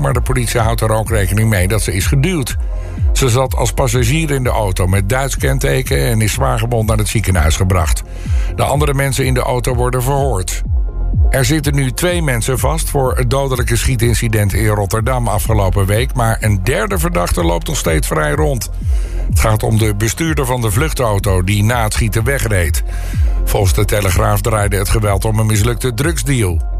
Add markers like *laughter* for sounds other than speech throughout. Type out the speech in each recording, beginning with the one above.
maar de politie houdt er ook rekening mee dat ze is geduwd. Ze zat als passagier in de auto met Duits kenteken... en is zwaargewond naar het ziekenhuis gebracht. De andere mensen in de auto worden verhoord. Er zitten nu twee mensen vast voor het dodelijke schietincident in Rotterdam afgelopen week... maar een derde verdachte loopt nog steeds vrij rond. Het gaat om de bestuurder van de vluchtauto die na het schieten wegreed. Volgens de Telegraaf draaide het geweld om een mislukte drugsdeal.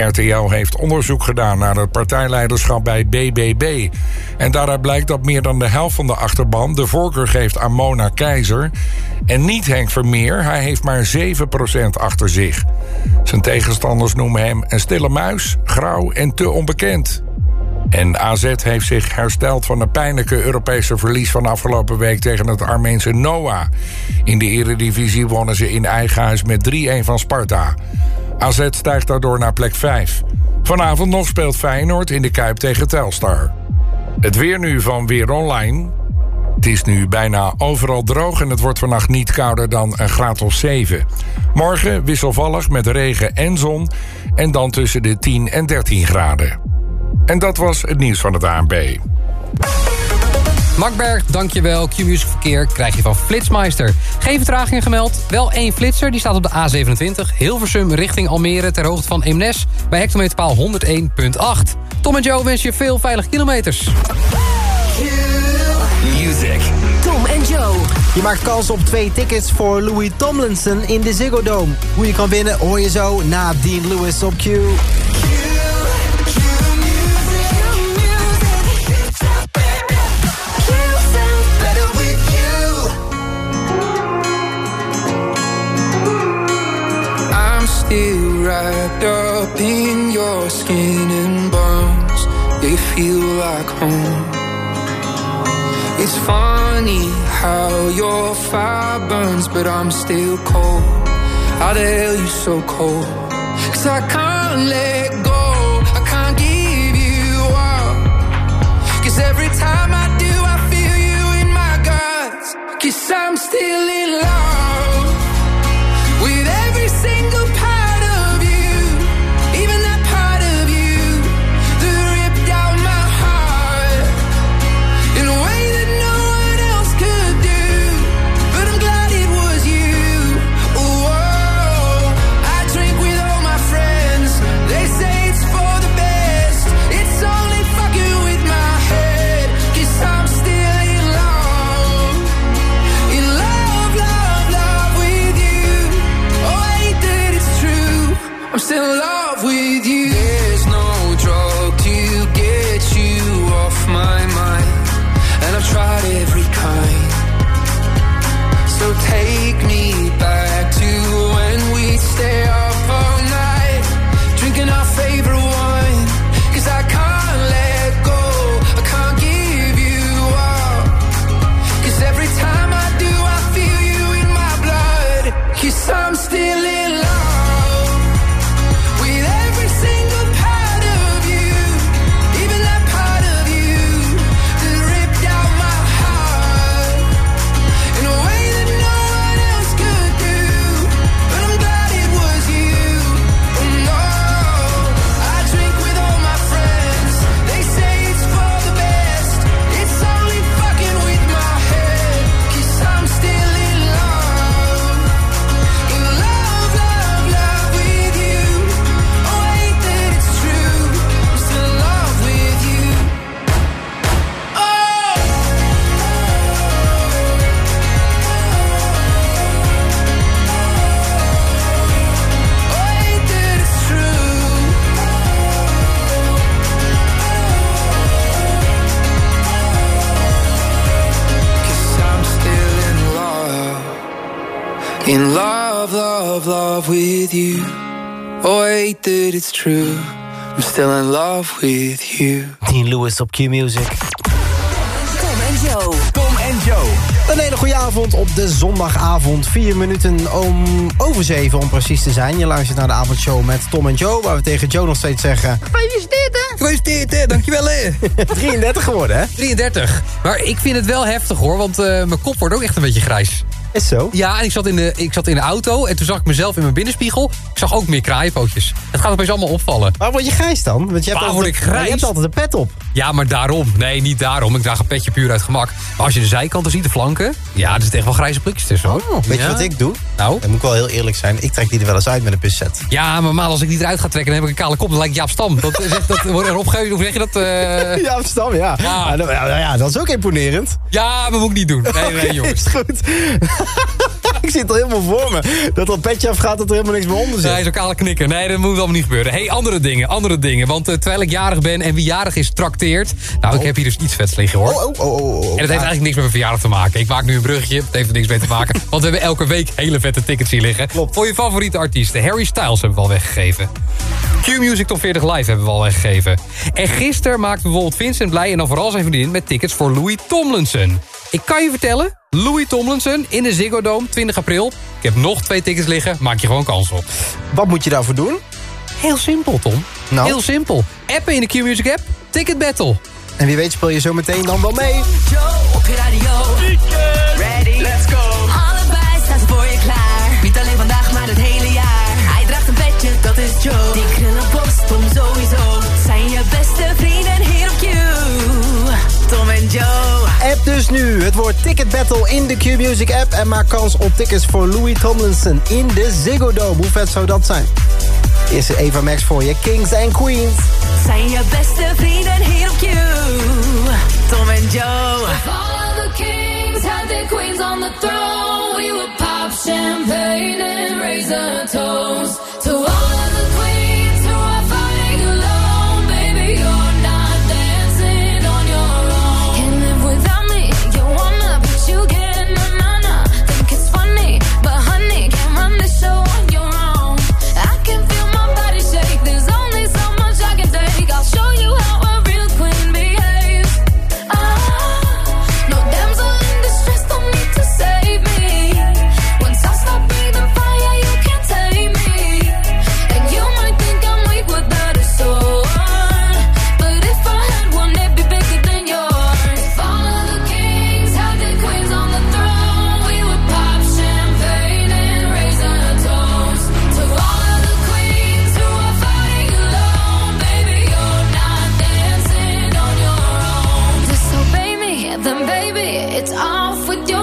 RTL heeft onderzoek gedaan naar het partijleiderschap bij BBB. En daaruit blijkt dat meer dan de helft van de achterban de voorkeur geeft aan Mona Keizer. En niet Henk Vermeer, hij heeft maar 7% achter zich. Zijn tegenstanders noemen hem een stille muis, grauw en te onbekend. En AZ heeft zich hersteld van het pijnlijke Europese verlies van afgelopen week tegen het Armeense Noah. In de eredivisie wonnen ze in eigen huis met 3-1 van Sparta. AZ stijgt daardoor naar plek 5. Vanavond nog speelt Feyenoord in de Kuip tegen Telstar. Het weer nu van Weer Online. Het is nu bijna overal droog en het wordt vannacht niet kouder dan een graad of 7. Morgen wisselvallig met regen en zon en dan tussen de 10 en 13 graden. En dat was het nieuws van het ANB. Makberg, dankjewel. Q-Music Verkeer krijg je van Flitsmeister. Geen vertraging gemeld. Wel één flitser, die staat op de A27. Hilversum richting Almere ter hoogte van Eemnes. Bij hectometerpaal 101.8. Tom en Joe wensen je veel veilige kilometers. Music. Tom en Joe. Je maakt kans op twee tickets voor Louis Tomlinson in de Ziggo Dome. Hoe je kan winnen hoor je zo na Dean Lewis op Q. Still wrapped up in your skin and bones. They feel like home. It's funny how your fire burns, but I'm still cold. How the hell you so cold? Cause I can't let love with you. Dean Lewis op Q-Music. Tom en Joe. Tom en Joe. Een hele goede avond op de zondagavond. Vier minuten om over zeven om precies te zijn. Je luistert naar de avondshow met Tom en Joe... waar we tegen Joe nog steeds zeggen... Gefeliciteerd, hè? Gefeliciteerd, hè? Dankjewel, hè? *laughs* 33 geworden, hè? 33. Maar ik vind het wel heftig, hoor. Want eh, mijn kop wordt ook echt een beetje grijs. Is zo? Ja, en ik zat, in de, ik zat in de auto en toen zag ik mezelf in mijn binnenspiegel. Ik zag ook meer kraaienpootjes. Het gaat opeens allemaal opvallen. Waar word je grijs dan? Want je hebt Waar altijd, word ik grijs? Je hebt altijd een pet op. Ja, maar daarom. Nee, niet daarom. Ik draag een petje puur uit gemak. Maar als je de zijkanten ziet, de flanken... Ja, er zitten echt wel grijze plukjes tussen, hoor. Oh, weet je wat ik doe? Nou? Dan moet ik wel heel eerlijk zijn. Ik trek die er wel eens uit met een pincet. Ja, maar maal, als ik die eruit ga trekken, dan heb ik een kale kop. Dan lijkt Jaap Stam. Dat, is echt- dat wordt erop ge... Hoe zeg je dat? eh? *laughs* Ja, verstaan, ja. Ja. Ja, nou, ja, ja, dat is ook imponerend. Ja, maar moet ik niet doen. Nee, nee, jongens. Is goed. *laughs* ik het al helemaal voor me. Dat dat petje afgaat, dat er helemaal niks meer onder zit. Nee, zo'n kale knikker. Nee, dat moet allemaal niet gebeuren. hey, andere dingen, andere dingen. Want eh, terwijl ik jarig ben en wie jarig is, trakteert. Nou, ik heb hier dus iets vets liggen, hoor. Oh, oh, oh, oh, oh. En dat heeft eigenlijk niks met mijn verjaardag te maken. Ik maak nu een bruggetje, het heeft er niks mee te maken. *laughs* Want we hebben elke week hele vette tickets hier liggen. Klopt. Voor je favoriete artiesten. Harry Styles hebben we al weggegeven. Q-Music Top 40 Live hebben we al weggegeven. En gisteren maakte bijvoorbeeld Vincent blij... en dan vooral zijn vriendin met tickets voor Louis Tomlinson. Ik kan je vertellen, Louis Tomlinson in de Ziggo Dome 20 april. Ik heb nog twee tickets liggen, maak je gewoon kans op. Wat moet je daarvoor doen? Heel simpel, Tom. Nou? Heel simpel. Appen in de Q-Music app, Ticket Battle. En wie weet speel je zo meteen dan wel mee. Joe op je radio. Ready? Let's go. Allebei staan ze voor je klaar. Niet alleen vandaag, maar het hele jaar. Hij draagt een petje, dat is Joe. Die krullenbos, Tom sowieso. Zijn je beste vrienden Dus nu het woord Ticket Battle in de Q-Music app... en maak kans op tickets voor Louis Tomlinson in de Ziggo Dome. Hoe vet zou dat zijn? Eerst Eva Max voor je, Kings and Queens. Zijn je beste vrienden hier op Q. Tom en Joe. All of the kings had their queens on the throne. We would pop champagne and raise a toast off with your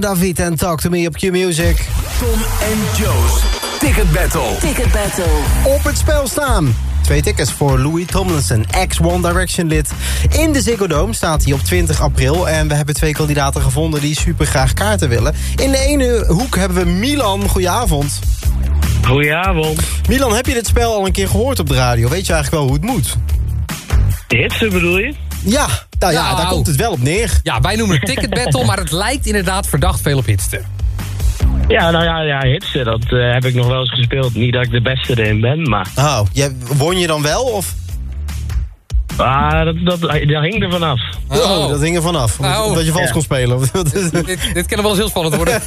David en Talk To Me op Q-Music. Tom en Joe's Ticket Battle. Ticket Battle. Op het spel staan. Twee tickets voor Louis Tomlinson, ex-One Direction lid. In de Ziggo Dome staat hij op 20 april. En we hebben twee kandidaten gevonden die super graag kaarten willen. In de ene hoek hebben we Milan. Goedenavond. Goedenavond. Milan, heb je dit spel al een keer gehoord op de radio? Weet je eigenlijk wel hoe het moet? Hitsen bedoel je? Ja, nou ja, Nou. daar komt het wel op neer. Ja, wij noemen het ticket battle, maar het lijkt inderdaad verdacht veel op hitster. Ja, nou ja, ja hitsen, dat eh, heb ik nog wel eens gespeeld. Niet dat ik de beste erin ben, maar Oh, jij, won je dan wel? Of? ah, dat, dat, dat hing er vanaf. Oh, dat hing er vanaf. Omdat, Oh. omdat je vals Ja. kon spelen. Of- Dit, dit kan wel eens heel spannend worden.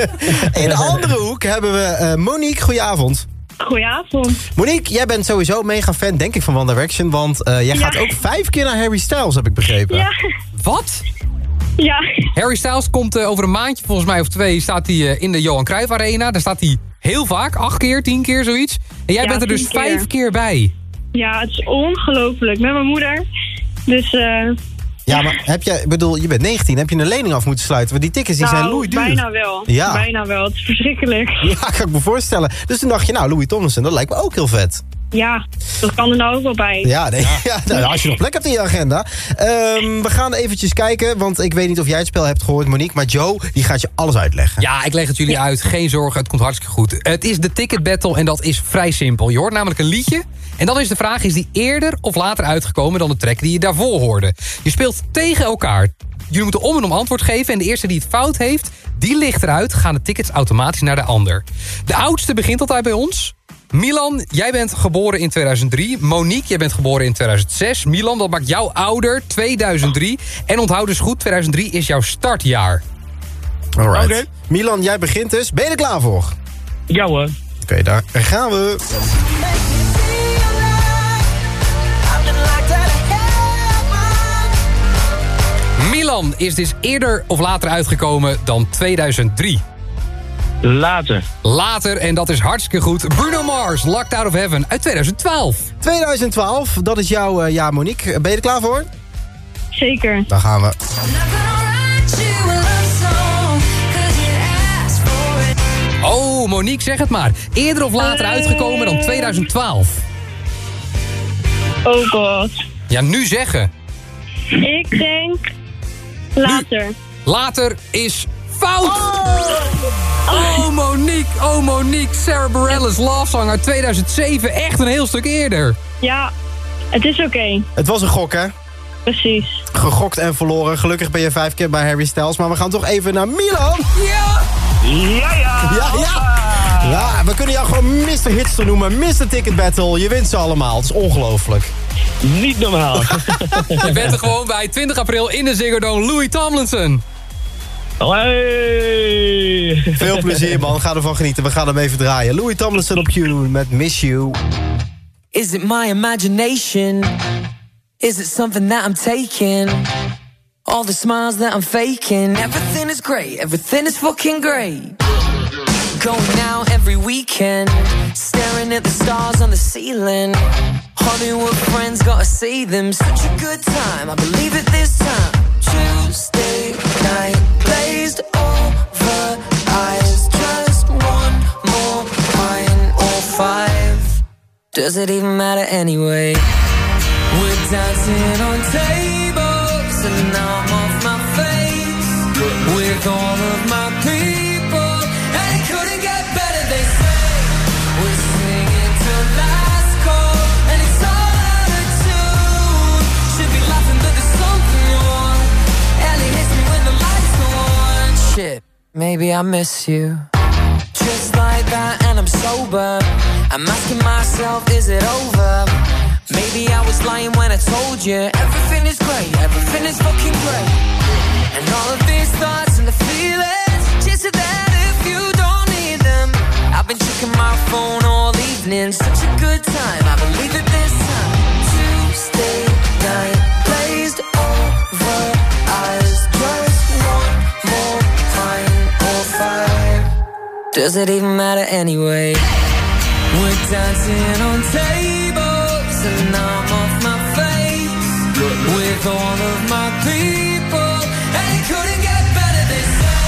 *laughs* In de andere hoek hebben we eh, Monique. Goedenavond. Goedenavond. Monique, jij bent sowieso mega fan, denk ik, van One Direction. Want eh, jij Ja. gaat ook vijf keer naar Harry Styles, heb ik begrepen. Ja, Wat? ja, Harry Styles komt eh, over een maandje, volgens mij of twee, staat hij eh, in de Johan Cruijff Arena. Daar staat hij heel vaak, acht keer, tien keer, zoiets. En jij Ja, bent er dus keer. vijf keer bij. ja, het is ongelooflijk. Met mijn moeder. Dus eh Ja, maar heb jij, ik bedoel, je bent 19, heb je een lening af moeten sluiten? Want die tickets die zijn nou, loeiduur. bijna wel. Ja. Bijna wel. Het is verschrikkelijk. *laughs* Ja, kan ik me voorstellen. Dus toen dacht je, nou, Louis Tomlinson, dat lijkt me ook heel vet. Ja, dat kan er nou ook wel bij. Ja, nee, *laughs* ja. nou, als je nog plek hebt in je agenda. Ehm, we gaan eventjes kijken, want ik weet niet of jij het spel hebt gehoord, Monique. Maar Joe, die gaat je alles uitleggen. Ja, ik leg het jullie uit. Geen zorgen, het komt hartstikke goed. Het is de ticket battle en dat is vrij simpel. Je hoort namelijk een liedje. En dan is de vraag, is die eerder of later uitgekomen dan de track die je daarvoor hoorde? Je speelt tegen elkaar. Jullie moeten om en om antwoord geven. En de eerste die het fout heeft, die ligt eruit. Gaan de tickets automatisch naar de ander. De oudste begint altijd bij ons. Milan, jij bent geboren in 2003. Monique, jij bent geboren in 2006. Milan, dat maakt jou ouder, 2003. En onthoud dus goed, 2003 is jouw startjaar. Alright. Oké. Milan, jij begint dus. Ben je er klaar voor? Ja hoor. Oké, daar gaan we. Milan is dus eerder of later uitgekomen dan 2003. Later. Later, en dat is hartstikke goed, Bruno Mars, Locked Out of Heaven uit 2012. 2012, dat is jouw eh, jaar, Monique. Ben je er klaar voor? Zeker. Dan gaan we. Oh, Monique, zeg het maar. Eerder of later uitgekomen dan 2012. Oh god. Ja, nu zeggen. Ik denk later. Later is fout. Oh, Monique, oh Monique. Sarah Bareilles Love Song uit 2007. Echt een heel stuk eerder. Ja, Het is oké. Het was een gok, hè? Precies. Gegokt en verloren. Gelukkig ben je vijf keer bij Harry Styles. Maar we gaan toch even naar Milan. Ja, ja! Ja, ja. Ja, we kunnen jou gewoon Mr. Hitster noemen. Mr. Ticket Battle. Je wint ze allemaal. Het is ongelooflijk. Niet normaal. *laughs* Je bent er gewoon bij 20 april in de Ziggo Dome. Louis Tomlinson. Hey. Veel plezier, man. Ga ervan genieten. We gaan hem even draaien. Louis Tomlinson op Q met Miss You. Is it my imagination? Is it something that I'm taking? All the smiles that I'm faking. Everything is great, everything is fucking great. Going out every weekend, staring at the stars on the ceiling. Hollywood friends, gotta see them. Such a good time, I believe it this time. Tuesday night, glazed over eyes. Just one more wine or five. Does it even matter anyway? We're dancing on tables and now I'm off my face with all of maybe I miss you. Just like that, and I'm sober. I'm asking myself, is it over? Maybe I was lying when I told you everything is great, everything is fucking great. Does it even matter anyway? We're dancing on tables and I'm off my face with all of my people. And it couldn't get better, they say.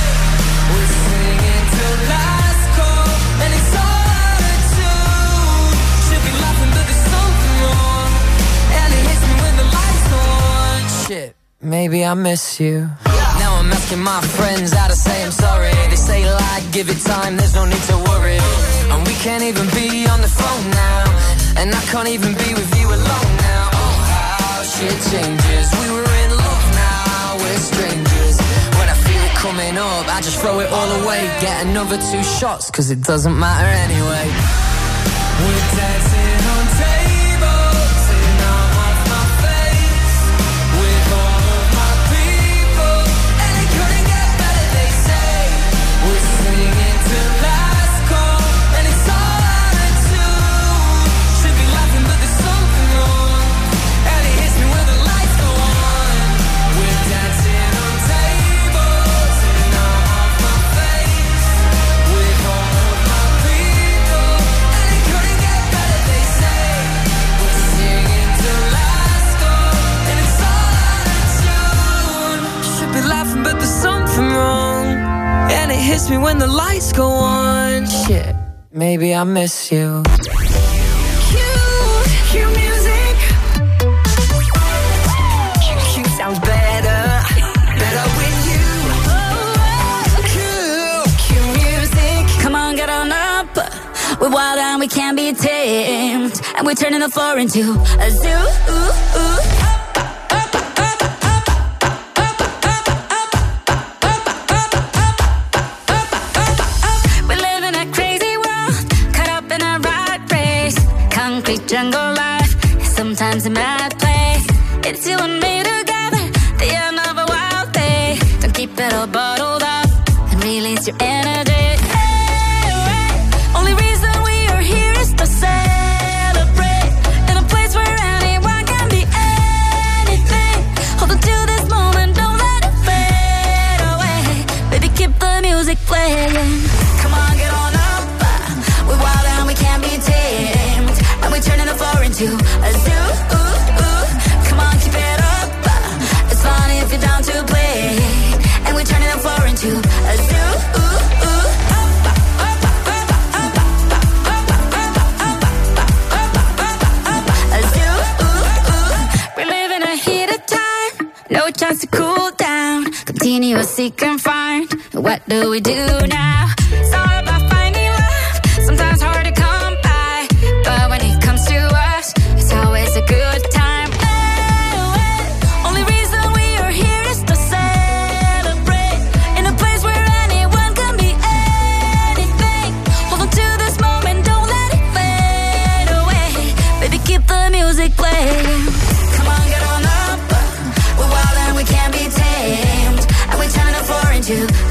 We're singing till last call and it's all out of tune. Should be laughing, but there's something wrong. And it hits me when the lights on. Shit, maybe I miss you. I'm asking my friends how to say I'm sorry. They say like, give it time, there's no need to worry. And we can't even be on the phone now. And I can't even be with you alone now. Oh, how shit changes. We were in love, now we're strangers. When I feel it coming up, I just throw it all away. Get another two shots, cause it doesn't matter anyway. We're dancing Hits me when the lights go on. Shit, maybe I miss you. Q music. Q sounds better, better with you. Q, Q music. Come on, get on up. We're wild and we can't be tamed. And we're turning the floor into a zoo. Ooh, ooh. Your Continuously find. What do we do now? The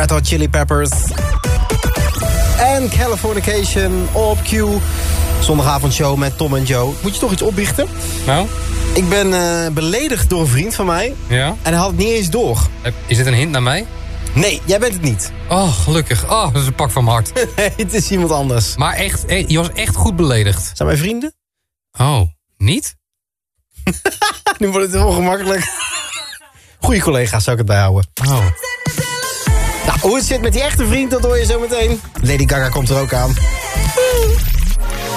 Red Hot Chili Peppers. En Californication op Q. Zondagavondshow met Tom en Joe. Moet je toch iets opbiechten? Nou? Ik ben eh, beledigd door een vriend van mij. Ja? En hij had het niet eens door. Is dit een hint naar mij? Nee, jij bent het niet. Oh, gelukkig. Oh, dat is een pak van mijn hart. *laughs* nee, het is iemand anders. Maar echt, eh, je was echt goed beledigd. Zijn wij vrienden? Oh, niet? *laughs* nu wordt het heel gemakkelijk. Goeie collega's zou ik het bijhouden. Oh. Nou, hoe het zit met die echte vriend, dat hoor je zo meteen. Lady Gaga komt er ook aan.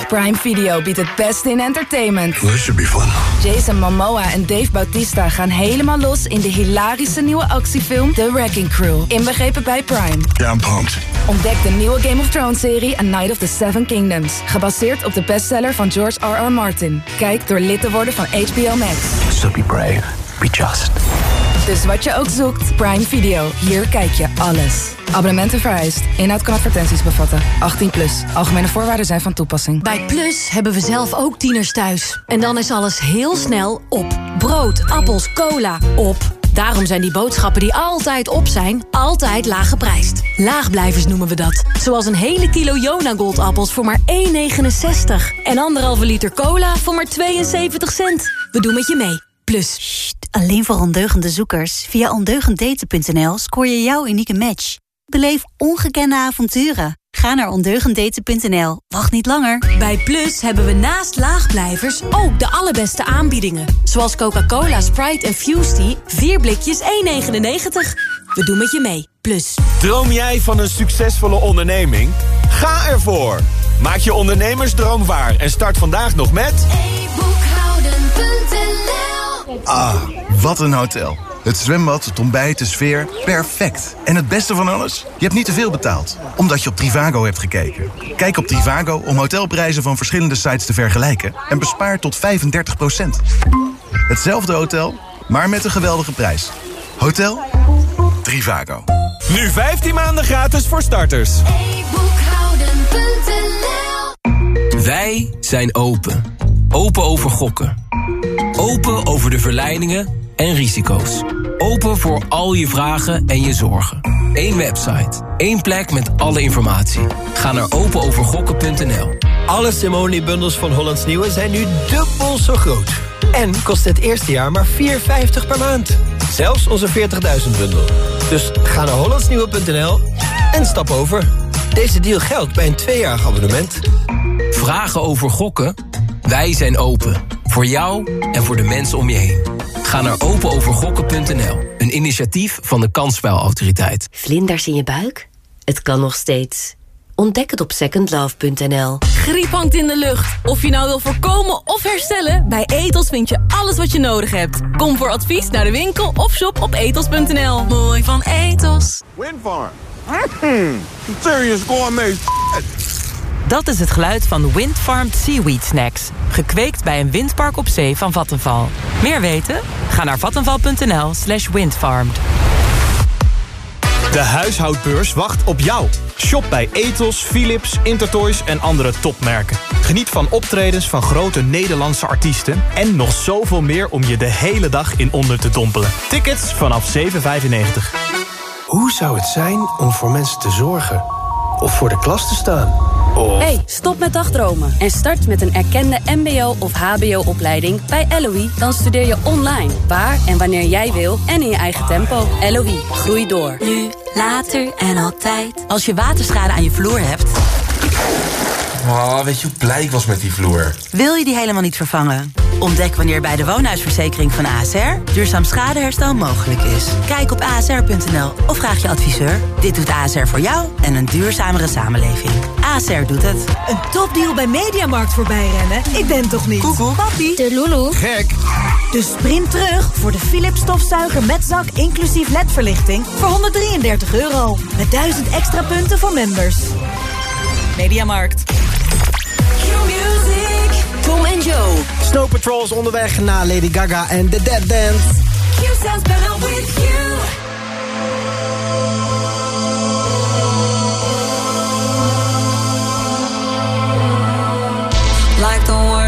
Prime Video biedt het beste in entertainment. This should be fun. Jason Momoa en Dave Bautista gaan helemaal los in de hilarische nieuwe actiefilm The Wrecking Crew. Inbegrepen bij Prime. Yeah, I'm pumped. Ontdek de nieuwe Game of Thrones serie A Night of the Seven Kingdoms. Gebaseerd op de bestseller van George R.R. Martin. Kijk door lid te worden van HBO Max. So be brave. Be just. Dus wat je ook zoekt, Prime Video. Hier kijk je alles. Abonnementen vereist. Inhoud kan advertenties bevatten. 18 plus. Algemene voorwaarden zijn van toepassing. Bij Plus hebben we zelf ook tieners thuis. En dan is alles heel snel op. Brood, appels, cola, op. Daarom zijn die boodschappen die altijd op zijn, altijd laag geprijsd. Laagblijvers noemen we dat. Zoals een hele kilo Jona Goldappels voor maar 1,69. En anderhalve liter cola voor maar 72 cent. We doen met je mee. Plus. Alleen voor ondeugende zoekers. Via ondeugenddaten.nl scoor je jouw unieke match. Beleef ongekende avonturen. Ga naar ondeugenddaten.nl. Wacht niet langer. Bij Plus hebben we naast laagblijvers ook de allerbeste aanbiedingen. Zoals Coca-Cola, Sprite en Fusty. 4 blikjes 1,99. We doen met je mee. Plus. Droom jij van een succesvolle onderneming? Ga ervoor! Maak je ondernemersdroom waar en start vandaag nog met... Ah, wat een hotel. Het zwembad, het ontbijt, de sfeer, perfect. En het beste van alles? Je hebt niet te veel betaald, omdat je op Trivago hebt gekeken. Kijk op Trivago om hotelprijzen van verschillende sites te vergelijken... en bespaar tot 35% Hetzelfde hotel, maar met een geweldige prijs. Hotel Trivago. Nu 15 maanden gratis voor starters. Wij zijn open. Open over gokken. Open over de verleidingen en risico's. Open voor al je vragen en je zorgen. Eén website. één plek met alle informatie. Ga naar openovergokken.nl. Alle Simone-bundels van Hollands Nieuwe zijn nu dubbel zo groot. En kost het eerste jaar maar 4,50 per maand. Zelfs onze 40.000 bundel. Dus ga naar hollandsnieuwe.nl en stap over. Deze deal geldt bij een tweejarig abonnement. Vragen over gokken? Wij zijn open. Voor jou en voor de mensen om je heen. Ga naar openovergokken.nl. Een initiatief van de Kansspelautoriteit. Vlinders in je buik? Het kan nog steeds. Ontdek het op secondlove.nl. Griep hangt in de lucht. Of je nou wil voorkomen of herstellen, bij Etos vind je alles wat je nodig hebt. Kom voor advies naar de winkel of shop op etos.nl. Mooi van Etos. Windfarm. Mm, serious gourmet Dat is het geluid van Windfarmed Seaweed Snacks. Gekweekt bij een windpark op zee van Vattenval. Meer weten? Ga naar vattenval.nl slash windfarmed. De huishoudbeurs wacht op jou. Shop bij Ethos, Philips, Intertoys en andere topmerken. Geniet van optredens van grote Nederlandse artiesten... en nog zoveel meer om je de hele dag in onder te dompelen. Tickets vanaf 7,95. Hoe zou het zijn om voor mensen te zorgen? Of voor de klas te staan? Of... Hey, stop met dagdromen en start met een erkende mbo- of hbo-opleiding bij LOE. Dan studeer je online, waar en wanneer jij wil en in je eigen tempo. LOE, groei door. Nu, later en altijd. Als je waterschade aan je vloer hebt... Oh, weet je hoe blij ik was met die vloer? Wil je die helemaal niet vervangen? Ontdek wanneer bij de woonhuisverzekering van ASR... duurzaam schadeherstel mogelijk is. Kijk op asr.nl of vraag je adviseur. Dit doet ASR voor jou en een duurzamere samenleving. ASR doet het. Een topdeal bij Mediamarkt voorbij rennen? Ik ben toch niet? Koekoek. Papi. De Lulu. Gek. Dus sprint terug voor de Philips stofzuiger met zak inclusief ledverlichting voor 133 euro. Met 1000 extra punten voor members. Mediamarkt. Tom en Joe. Snow Patrol is onderweg naar Lady Gaga en The Dead Dance. Q sounds better with you.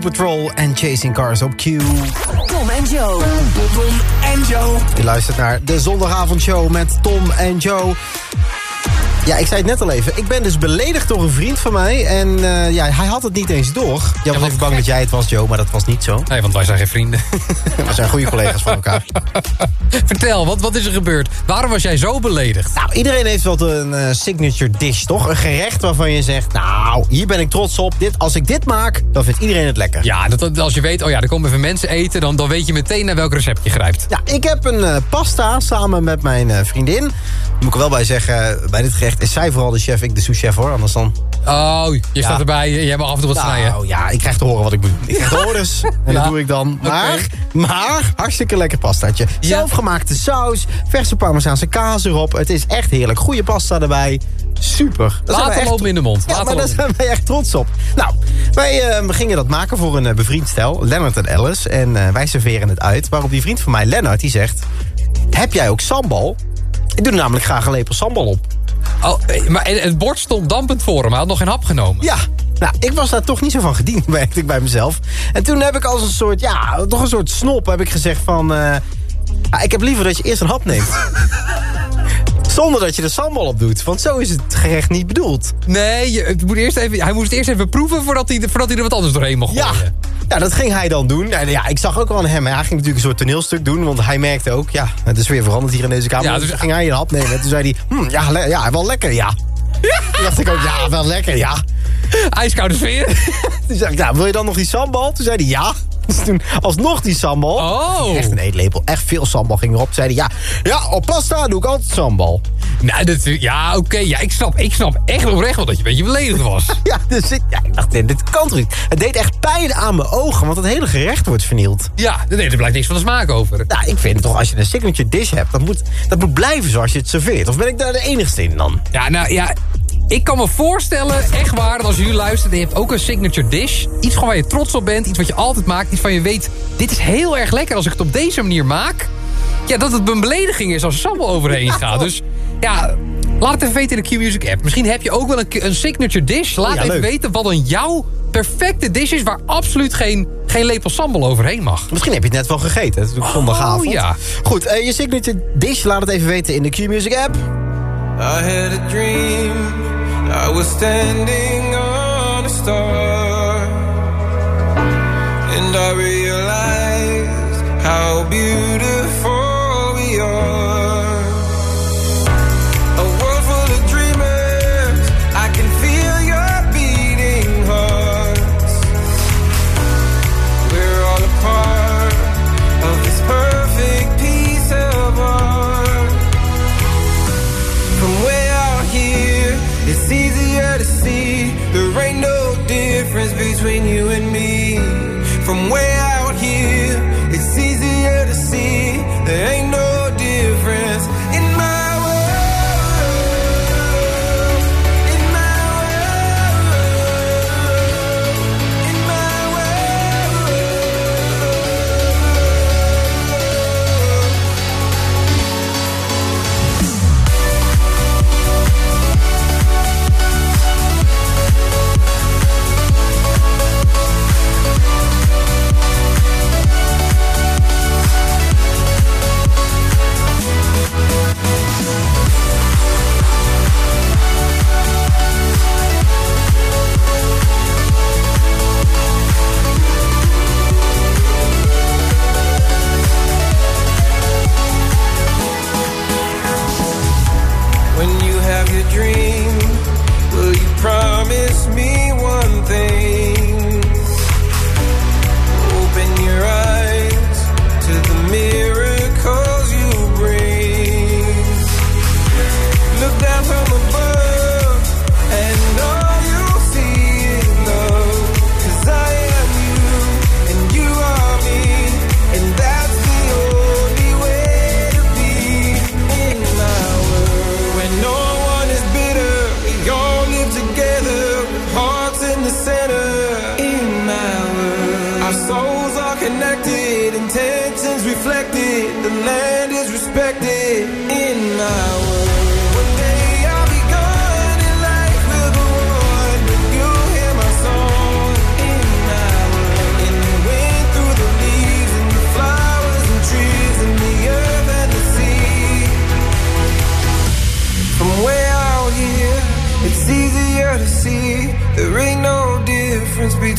Snow Patrol en Chasing Cars op Q. Tom en Joe. Tom en Joe. Je luistert naar de zondagavondshow met Tom en Joe. Ja, ik zei het net al even. Ik ben dus beledigd door een vriend van mij. En eh, ja, hij had het niet eens door. Je was even bang dat jij het was, Joe, maar dat was niet zo. Nee, want wij zijn geen vrienden. *laughs* We zijn goede collega's van elkaar. *laughs* Vertel, wat, wat is er gebeurd? Waarom was jij zo beledigd? Nou, iedereen heeft wel een eh, signature dish, toch? Een gerecht waarvan je zegt, nou, hier ben ik trots op. Dit, als ik dit maak, dan vindt iedereen het lekker. Ja, dat, dat- als je weet, oh ja, er komen even mensen eten... Dan, dan weet je meteen naar welk recept je grijpt. Ja, ik heb een eh, pasta samen met mijn eh, vriendin. Moet ik er wel bij zeggen, bij dit gerecht is zij vooral de chef, ik de sous-chef hoor. Anders dan... Oh, je Ja. staat erbij, jij mag af en toe wat snijden. Nou ja, ik krijg te horen wat ik moet. Ik krijg de orders *laughs* en dat doe ik dan. Maar, maar, hartstikke lekker pastaatje. Zelfgemaakte saus, verse parmezaanse kaas erop. Het is echt heerlijk. Goede pasta erbij. Super. Daar Laat hem echt- open in de mond. Ja, Laat maar daar zijn wij echt trots op. Nou, wij eh, gingen dat maken voor een eh, bevriend stel, Lennart en Alice. En eh, wij serveren het uit. Waarop die vriend van mij, Lennart, die zegt... Heb jij ook sambal? Ik doe er namelijk graag een lepel sambal op. Oh, eh, maar het bord stond dampend voor hem. Hij had nog geen hap genomen. Ja, nou, ik was daar toch niet zo van gediend, *laughs* merkte ik bij mezelf. En toen heb ik als een soort, ja, toch een soort snop heb ik gezegd van... eh, ik heb liever dat je eerst een hap neemt. *laughs* Zonder dat je er sambal op doet. Want zo is het gerecht niet bedoeld. Nee, je, het moet eerst even, hij moest eerst even proeven voordat hij, voordat hij er wat anders doorheen mocht gooien. Ja, dat ging hij dan doen. En ja, ik zag ook wel aan hem. Hij ging natuurlijk een soort toneelstuk doen. Want hij merkte ook, ja, het is weer veranderd hier in deze kamer. Ja, dus dus- ging hij een hap nemen. En toen zei hij, hm, ja, le- ja, wel lekker, ja. Toen dacht ik ook, ja, wel lekker, ja. *laughs* Ijskoude sfeer. *laughs* Toen zei ik, nou, wil je dan nog die sambal? Toen zei hij, ja. Dus toen alsnog die sambal. Oh. Echt een eetlepel, echt veel sambal ging erop. Toen zei hij, ja, ja, op pasta doe ik altijd sambal. Nou, dat, ja, oké. ja, ik, snap, ik snap echt oprecht wel dat je een beetje beledigd was. *laughs* Ja, dus ik, ja, ik dacht, dit dit kan toch niet? Het deed echt pijn aan mijn ogen, want het hele gerecht wordt vernield. Ja, nee, er blijft niks van de smaak over. Nou, ik vind toch, als je een signature dish hebt, dat moet, dat moet blijven zoals je het serveert. Of ben ik daar de enigste in dan? Ja, nou ja, ik kan me voorstellen, echt waar, dat als jullie luisteren... en je hebt ook een signature dish. Iets gewoon waar je trots op bent, iets wat je altijd maakt. Iets van je weet, dit is heel erg lekker als ik het op deze manier maak. Ja, dat het een belediging is als er sambal overheen gaat. Dus ja, laat het even weten in de Q-Music app. Misschien heb je ook wel een, een signature dish. Laat Ja, even leuk. weten wat dan jouw perfecte dish is... waar absoluut geen, geen lepel sambal overheen mag. Misschien heb je het net wel gegeten. Het is natuurlijk zondagavond. Oh, ja. Goed, eh, je signature dish, laat het even weten in de Q-Music app. I had a dream. I was standing on a star. And I realized how beautiful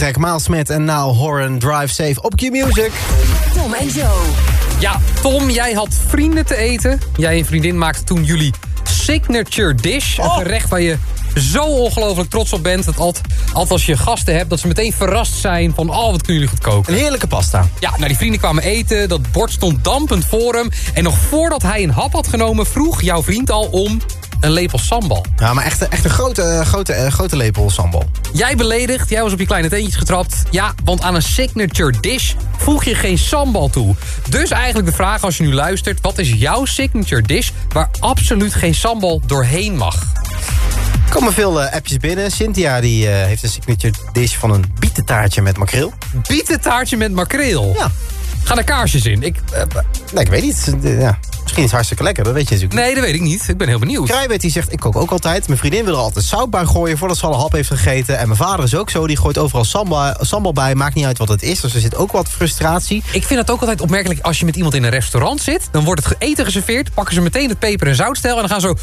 track Maalsmet en Now Horan Drive Safe op Q-Music. Tom en Joe. Ja, Tom, jij had vrienden te eten. Jij en vriendin maakten toen jullie signature dish. Een oh. gerecht waar je zo ongelooflijk trots op bent... dat al, als je gasten hebt, dat ze meteen verrast zijn van... al wat kunnen jullie goed koken. Een heerlijke pasta. Ja, nou die vrienden kwamen eten, dat bord stond dampend voor hem. En nog voordat hij een hap had genomen, vroeg jouw vriend al om een lepel sambal. Ja, maar echt, echt een grote, grote, eh, grote lepel sambal. Jij beledigd, jij was op je kleine teentjes getrapt. Ja, want aan een signature dish voeg je geen sambal toe. Dus eigenlijk de vraag als je nu luistert... wat is jouw signature dish waar absoluut geen sambal doorheen mag? Er komen veel eh, appjes binnen. Cynthia die, eh, heeft een signature dish van een bietentaartje met makreel. Bietentaartje met makreel? Ja. Gaan er kaarsjes in? Ik, Nee, ik weet niet. Ja. Misschien is het hartstikke lekker, dat weet je natuurlijk nee, dat weet ik niet. Ik ben heel benieuwd. Kruijwet die zegt, ik kook ook altijd. Mijn vriendin wil er altijd zout bij gooien voordat ze al een hap heeft gegeten. En mijn vader is ook zo, die gooit overal sambal, sambal bij. Maakt niet uit wat het is, dus er zit ook wat frustratie. Ik vind het ook altijd opmerkelijk als je met iemand in een restaurant zit. Dan wordt het eten geserveerd, pakken ze meteen het peper- en zoutstijl... en dan gaan ze zo... *laughs*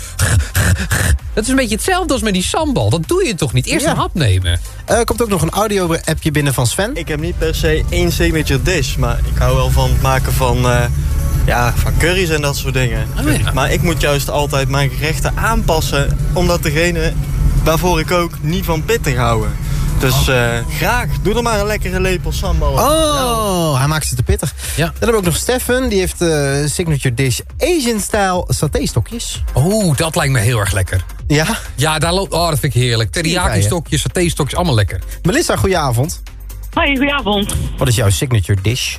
Dat is een beetje hetzelfde als met die sambal. Dat doe je toch niet? Eerst Ja. een hap nemen. Er komt ook nog een audio-appje binnen van Sven. Ik heb niet per se één signature dish, maar ik hou wel van het maken van, eh, ja, van curry's en dat soort dingen. Oh, Maar ik moet juist altijd mijn gerechten aanpassen, omdat degene waarvoor ik ook niet van pittig houden. Dus eh, graag, doe er maar een lekkere lepel sambal. Oh, hij maakt ze te pittig. Ja. Dan hebben we ook nog Stefan. Die heeft eh signature dish Asian-style saté-stokjes. Oeh, dat lijkt me heel erg lekker. Ja? Ja, daar loopt, oh, dat vind ik heerlijk. Teriyaki-stokjes, saté-stokjes, allemaal lekker. Melissa, goedenavond. Hoi, goedenavond. Wat is jouw signature dish?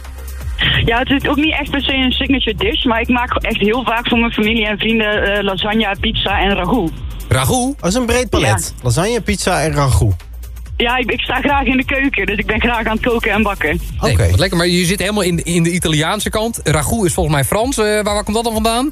Ja, het is ook niet echt per se een signature dish, maar ik maak echt heel vaak voor mijn familie en vrienden eh, lasagne, pizza en ragout. Ragout? Dat is een breed palet. Lasagne, pizza en ragout. Ja, ik, ik sta graag in de keuken, dus ik ben graag aan het koken en bakken. Nee, wat lekker, maar je zit helemaal in, in de Italiaanse kant. Ragout is volgens mij Frans. Eh, waar, waar komt dat dan vandaan?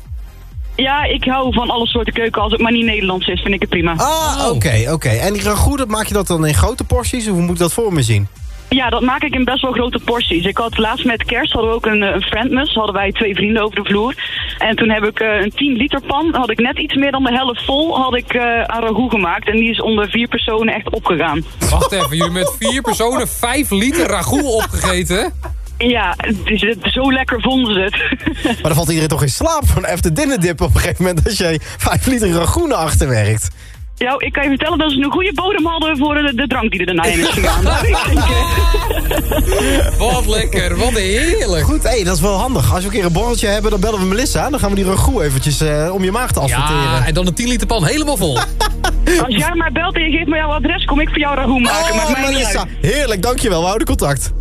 Ja, ik hou van alle soorten keuken, als het maar niet Nederlands is, vind ik het prima. Ah, oké, oké. En die ragout, dat maak je dat dan in grote porties? Of hoe moet ik dat voor me zien? Ja, dat maak ik in best wel grote porties. Ik had laatst met kerst hadden we ook een, eh, een friendmas. Hadden wij twee vrienden over de vloer. En toen heb ik eh, een 10 liter pan. Had ik net iets meer dan de helft vol. Had ik eh aan ragout gemaakt. En die is onder vier personen echt opgegaan. Wacht even, jullie met vier personen vijf liter ragout opgegeten? Ja, dus het, zo lekker vonden ze het. *laughs* Maar dan valt iedereen toch in slaap van even dinner dip op een gegeven moment... als jij vijf liter ragout naar achter werkt. Ja, ik kan je vertellen dat ze een goede bodem hadden voor de, de drank die er daarna in is gegaan. *laughs* Wat lekker, wat heerlijk. Goed, hé, dat is wel handig. Als we een keer een borreltje hebben, dan bellen we Melissa. Dan gaan we die ragout eventjes eh, om je maag te asfalteren. Ja, en dan een 10 liter pan helemaal vol. *laughs* Als jij maar belt en je geeft me jouw adres, kom ik voor jou ragout maken. Oh, Melissa, heerlijk, dankjewel. We houden contact.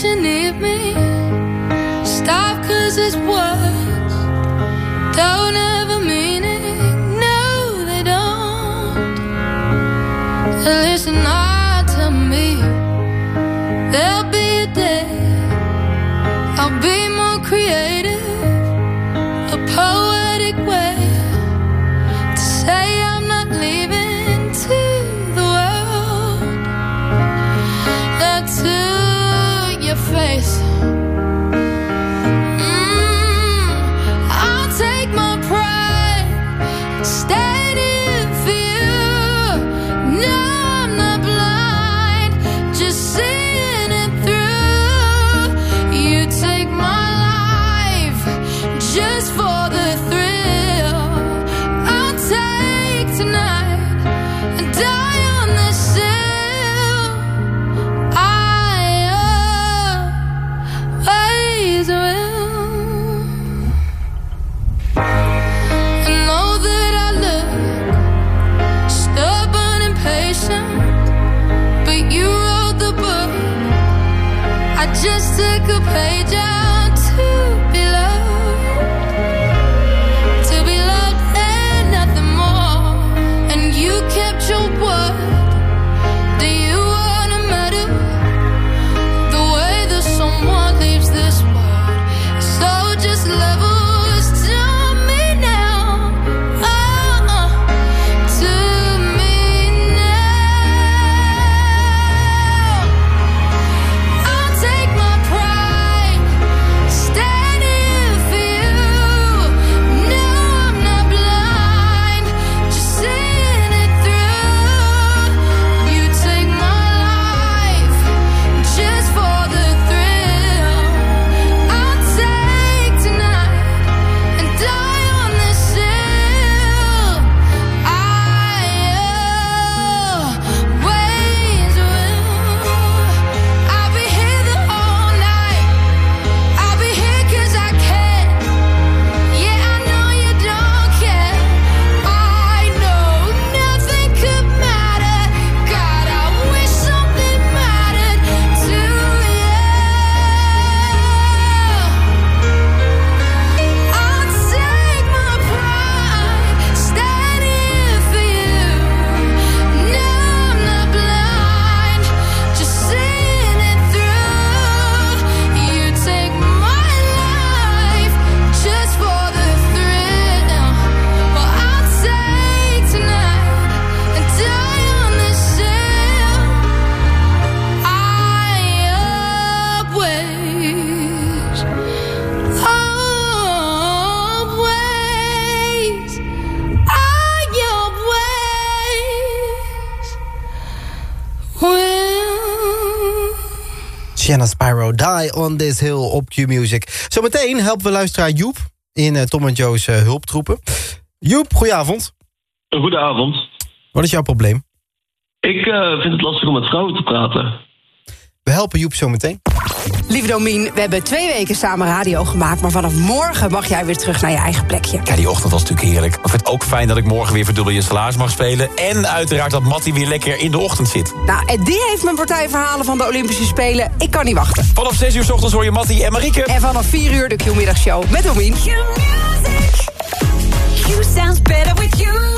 Glad that on This Hill op Q-Music. Zometeen helpen we luisteraar Joep in eh, Tom en Joe's eh, hulptroepen. Joep, goedenavond. Goedenavond. Wat is jouw probleem? Ik eh, vind het lastig om met vrouwen te praten. We helpen Joep zometeen. Lieve Domien, we hebben twee weken samen radio gemaakt... maar vanaf morgen mag jij weer terug naar je eigen plekje. Ja, die ochtend was natuurlijk heerlijk. Ik vind het ook fijn dat ik morgen weer verdubbel je salaris mag spelen. En uiteraard dat Mattie weer lekker in de ochtend zit. Nou, en die heeft mijn partijverhalen van de Olympische Spelen. Ik kan niet wachten. Vanaf 6 uur s ochtends hoor je Mattie en Marieke. En vanaf 4 uur de Q-middagshow met Domien. You sounds better with you.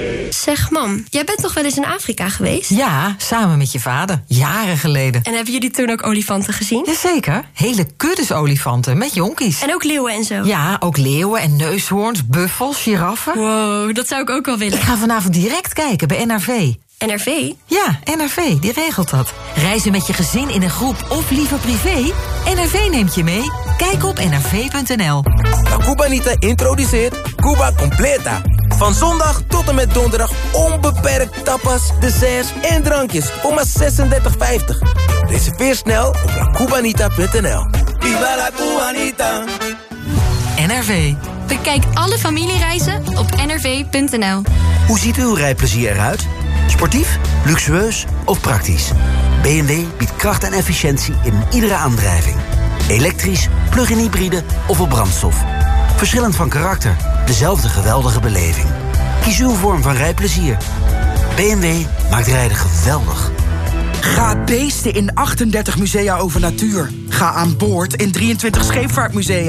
Zeg, mam, jij bent toch wel eens in Afrika geweest? Ja, samen met je vader. Jaren geleden. En hebben jullie toen ook olifanten gezien? Jazeker. Hele kuddes olifanten met jonkies. En ook leeuwen en zo? Ja, ook leeuwen en neushoorns, buffels, giraffen. Wow, dat zou ik ook wel willen. Ik ga vanavond direct kijken bij NRV. NRV? Ja, NRV, die regelt dat. Reizen met je gezin in een groep of liever privé? NRV neemt je mee. Kijk op nrv.nl. La Cubanita introduceert Cuba Completa. Van zondag tot en met donderdag onbeperkt tapas, desserts en drankjes voor maar 36,50. Reserveer snel op lacubanita.nl. Viva la Cubanita! NRV. Bekijk alle familiereizen op nrv.nl. Hoe ziet uw rijplezier eruit? Sportief, luxueus of praktisch? BMW biedt kracht en efficiëntie in iedere aandrijving. Elektrisch, plug-in hybride of op brandstof. Verschillend van karakter, dezelfde geweldige beleving. Kies uw vorm van rijplezier. BMW maakt rijden geweldig. Ga beesten in 38 musea over natuur. Ga aan boord in 23 scheepvaartmusea.